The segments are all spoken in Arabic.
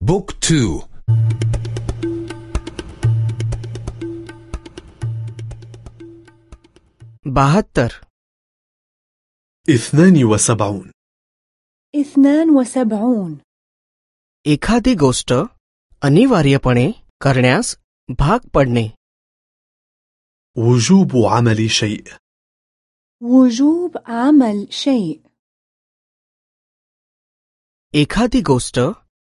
بوك تو बहात्तर اثنان وسبعون اثنان وسبعون एखादी गोष्ट अनिवार्यपणे करण्यास भाग पडणे وجوب عمل شيء وجوب عمل شيء एखादी गोष्ट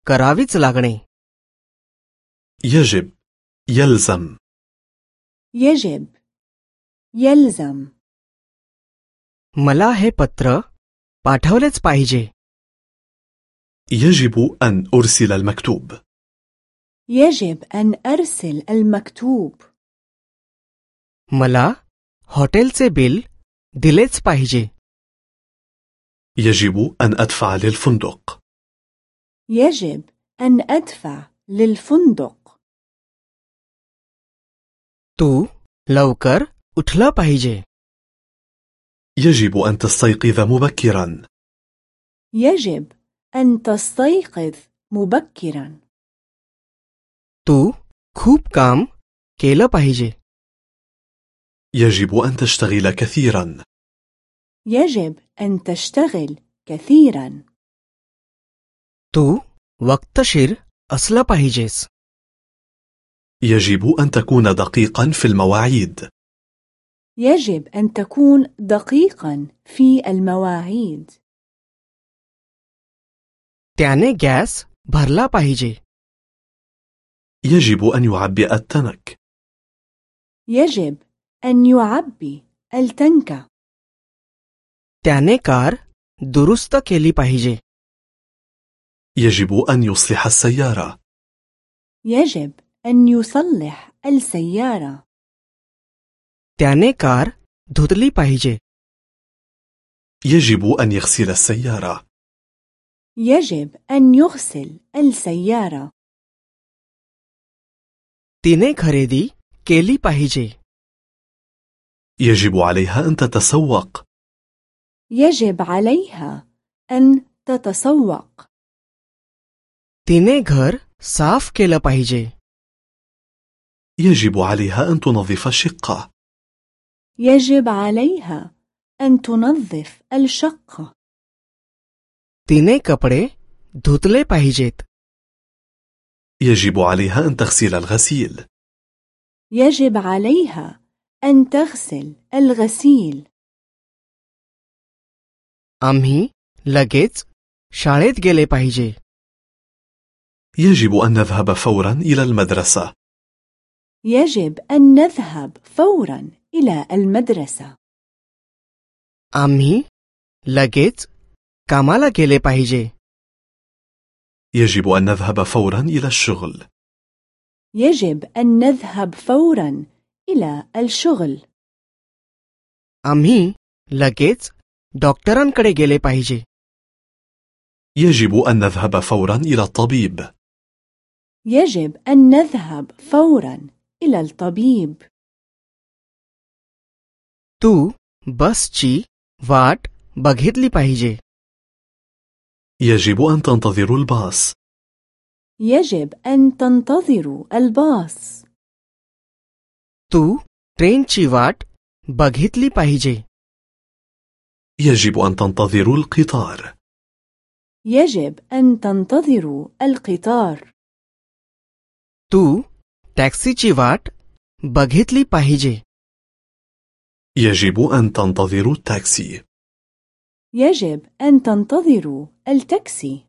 करावीच लागणे يجب يلزم يجب يلزم मला हे पत्र पाठवलेच पाहिजे يجب أن أرسل المكتوب يجب أن أرسل المكتوب मला हॉटेलचे बिल दिलेच पाहिजे يجب أن أدفع للفندق يجب أن أدفع للفندق तू लवकर उठलं पाहिजे يجب أن تستيقظ مبكرا يجب أن تستيقظ مبكرا तू खूप काम केलं पाहिजे يجب أن تشتغل كثيرا يجب أن تشتغل كثيرا तू वक्तशीर असलं पाहिजेस يجب أن تكون دقيقا في المواعيد يجب أن تكون دقيقا في المواعيد त्याने गॅस भरला पाहिजे يجب أن يعبئ التنك يجب أن يعبي التنك त्याने कार दुरुस्त केली पाहिजे يجب أن يصلح السيارة يجب أن يصلح السيارة त्याने कार धुतली पाहिजे يجب أن يغسل السيارة يجب أن يغسل السيارة तिने खरेदी केली पाहिजे يجب عليها أن تتسوق يجب عليها أن تتسوق तिने घर साफ केलं पाहिजे يجب عليها أن تنظف الشقة يجب عليها أن تنظف الشقة तिने कपडे धुतले पाहिजेत يجب عليها أن تغسل الغسيل يجب عليها أن تغسل الغسيل आम्ही लगेच शाळेत गेले पाहिजे يجب أن نذهب فورا إلى المدرسة يجب أن نذهب فورا إلى المدرسة आम्ही लगेच कामाला गेले पाहिजे يجب أن نذهب فورا إلى الشغل يجب أن نذهب فورا إلى الشغل आम्ही लगेच डॉक्टरांकडे गेले पाहिजे يجب أن نذهب فورا إلى الطبيب يجب أن نذهب فورا إلى الطبيب तू बसची वाट बघितली पाहिजे يجب أن تنتظر الباص يجب أن تنتظروا الباص तू ट्रेनची वाट बघितली पाहिजे يجب أن تنتظر القطار يجب أن تنتظروا القطار तू टॅक्सीची वाट बघितली पाहिजे يجب أن تنتظر التاكسي يجب أن تنتظروا التاكسي